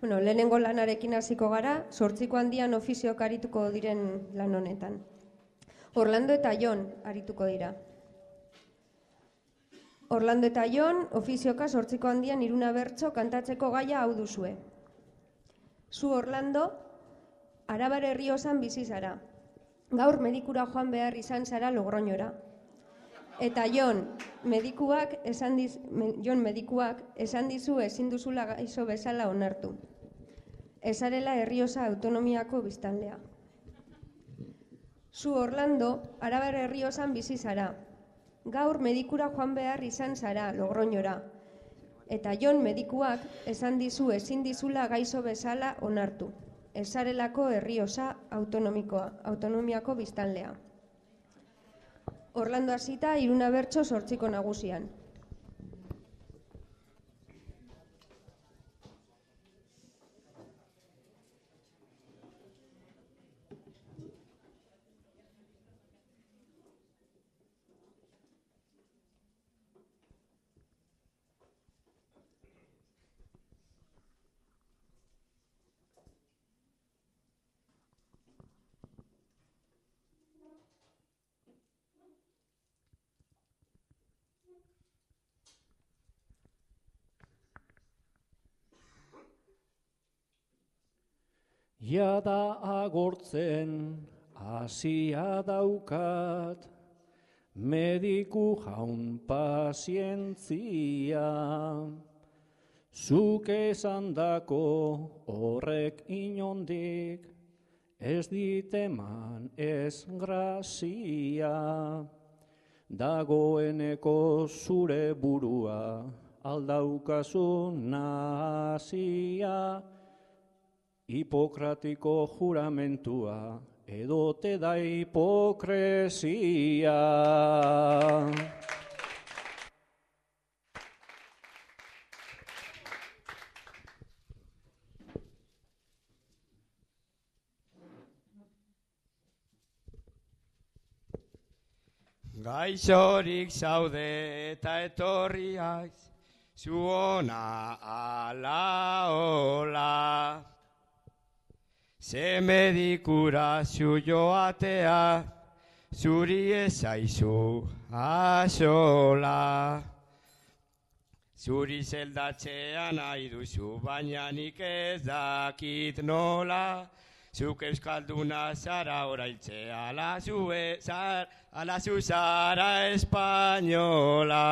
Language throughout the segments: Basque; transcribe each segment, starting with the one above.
Bueno, lehenengo lanarekin hasiko gara, sortziko handian ofizioak arituko diren lan honetan. Orlando eta Jon arituko dira. Orlando eta Jon ofizioka sortziko handian iruna bertso kantatzeko gaia hau duzue. Zu Orlando, Arabar herriosan bizi zara. Gaur medikura joan behar izan zara Logroñora. Eta Jon, medikuak esan diz, Jon medikuak esan dizu ezin duzula gaixo bezala onartu. Ezarela herriosa autonomiako biztanlea. Zu Orlando, Arabar herriosan bizi zara. Gaur medikura joan behar izan zara Logroñora. Eta Jon medikuak esan dizu ezin dizula gaixo bezala onartu. Ezarelako herriosa autonomikoa, autonomiako biztanlea. Orlando hasita iruna bertso sortziko nagusian. Jada agortzen hasia daukat, mediku jaun pazientzia. Zuk esan dako horrek inondik, ez diteman ez grazia. Dagoeneko zure burua aldaukazu nazia. Hipokratiko juramentua edote da hipokresia. Gaixorik zaude eta etorriak zuona ala Ze medikura zu joatea, zuri ezaizu asola. Zuri zeldatzea nahi duzu, baina nik ez dakit nola. Zuk euskalduna zara orailtzea, ala zar, ala zu zara espainola.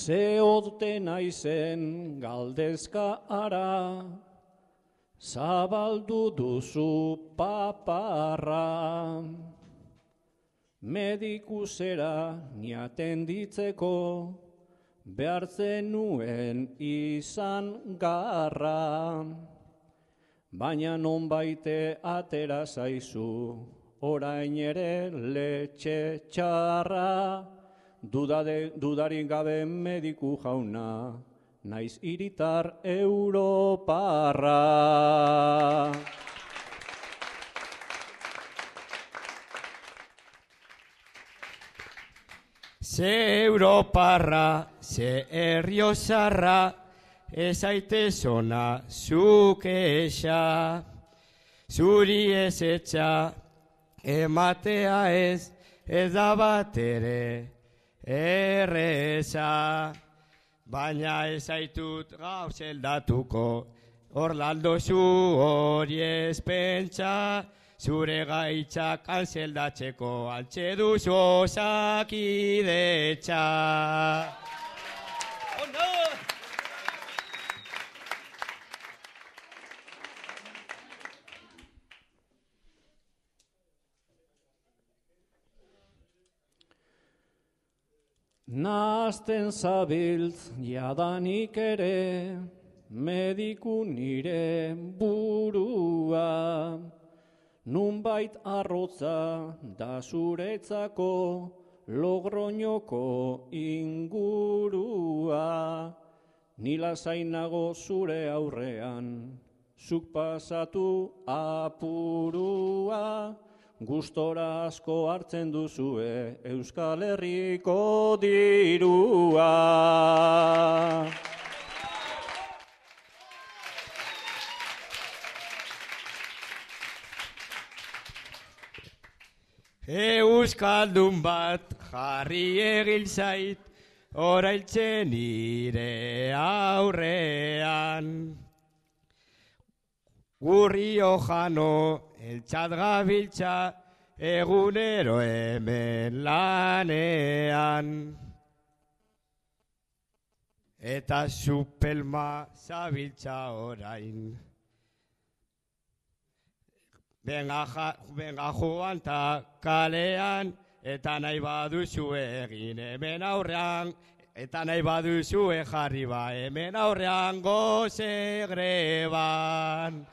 Ze odte naizen galdezka ara, zabaldu duzu paparra. Mediku zera niaten ditzeko, behartzen nuen izan garra. Baina non baite atera zaizu, orain ere letxe txarra. Dudade, dudarik gabe mediku jauna, naiz iritar Europarra. Ze Europarra, ze herriosarra, ez aite zona zuke esa. Zuri ez etxa, ematea ez, ez da bat ere, erreza. Baina ez aitut gaur zeldatuko, Orlando zu hori ez pentsa, zure gaitza kanzeldatzeko altxe duzu osakidetza. Nazten zabiltz jadanik ere, mediku nire burua. Nunbait arrotza da zuretzako logroñoko ingurua. nila zainago zure aurrean, zuk pasatu apurua, gustora asko hartzen duzue Euskal Herriko dirua. Euskaldun bat jarri egil zait, orailtzen nire aurrean. Gurrio jano, eltsat gabiltza, egunero hemen lanean. Eta supelma zabiltza orain. Benga, ja, benga joan ta kalean, eta nahi baduzu egin hemen aurrean, eta nahi baduzu jarri ba hemen aurrean goze greban.